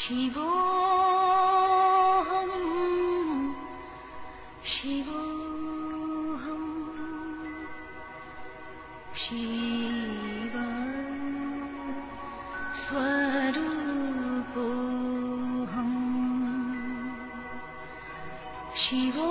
शिवोह शिरोहं शिव स्वरुपोहम् शिवो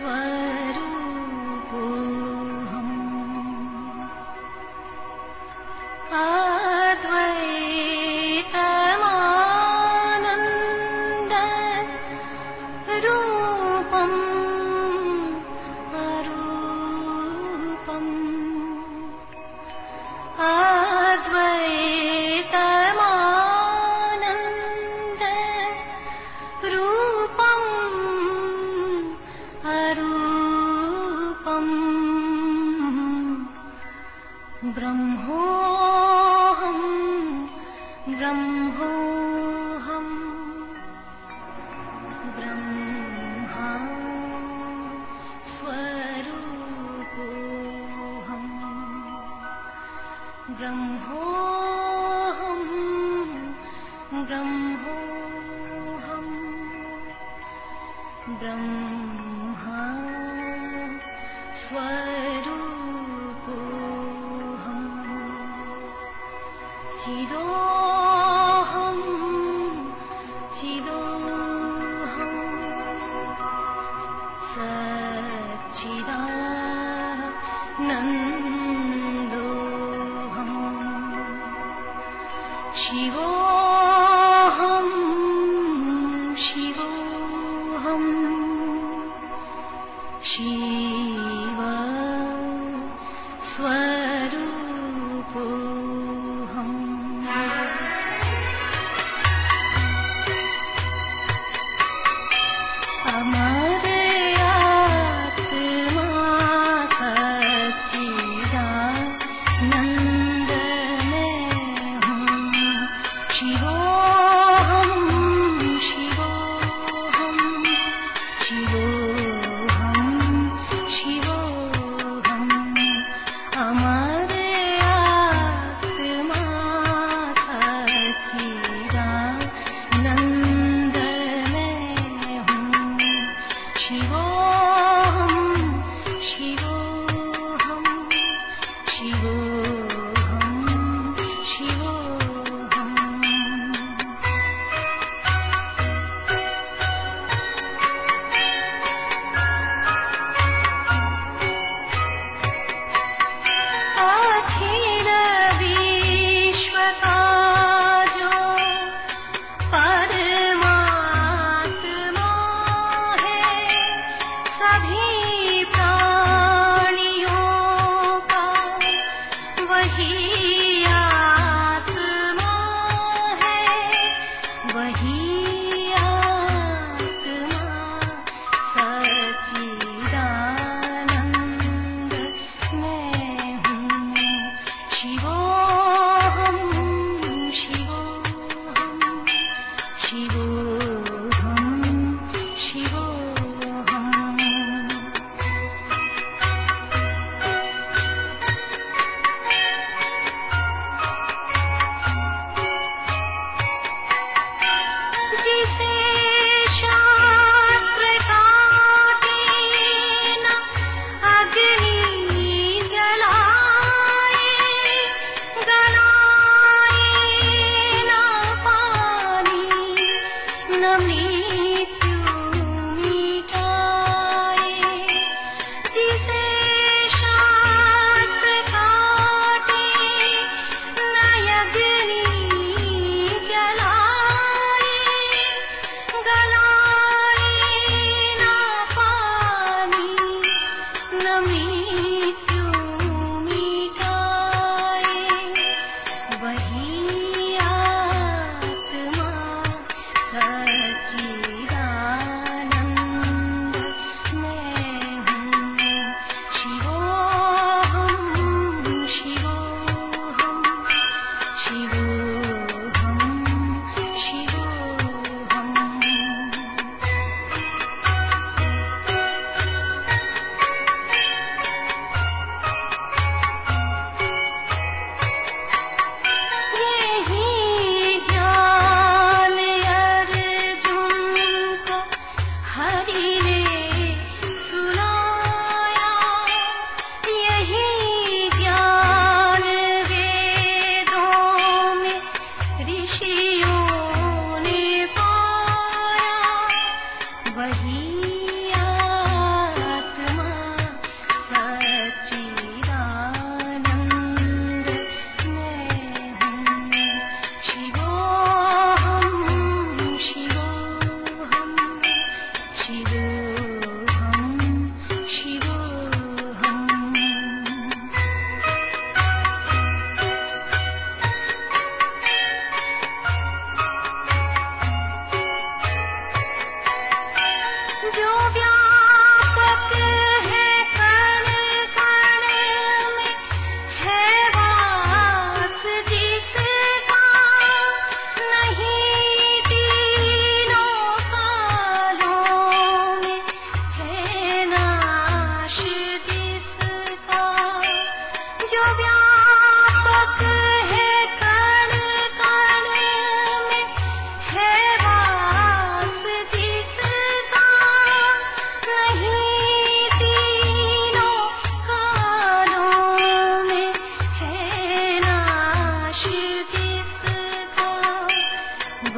one. स्वरूपोऽहम् चिदोऽहम् चिदोऽहम् सच्चिदानन्दोऽहम् शिवोऽहम् शिवोऽहम् शिव she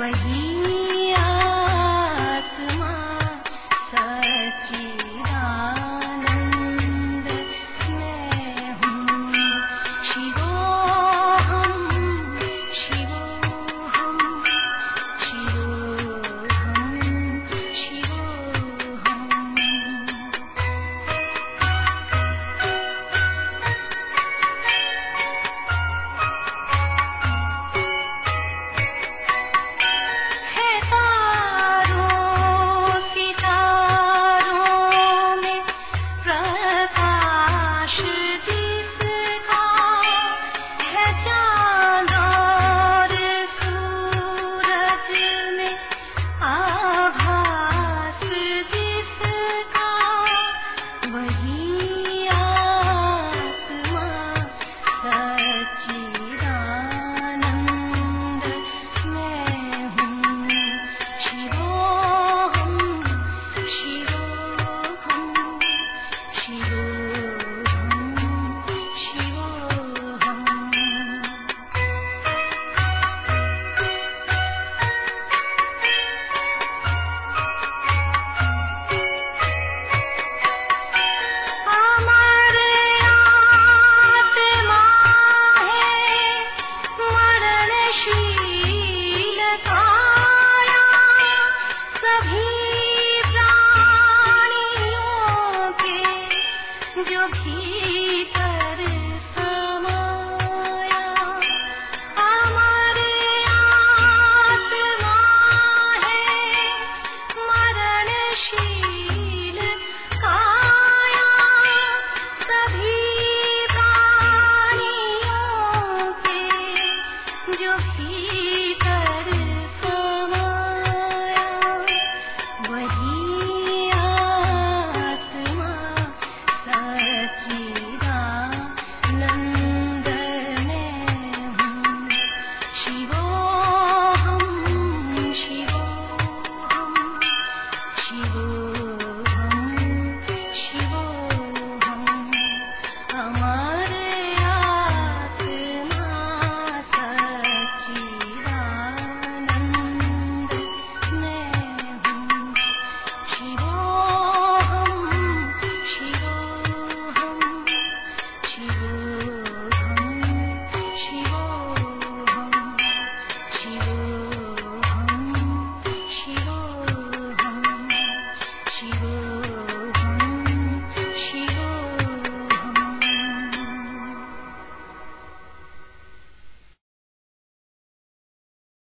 喂。नहीं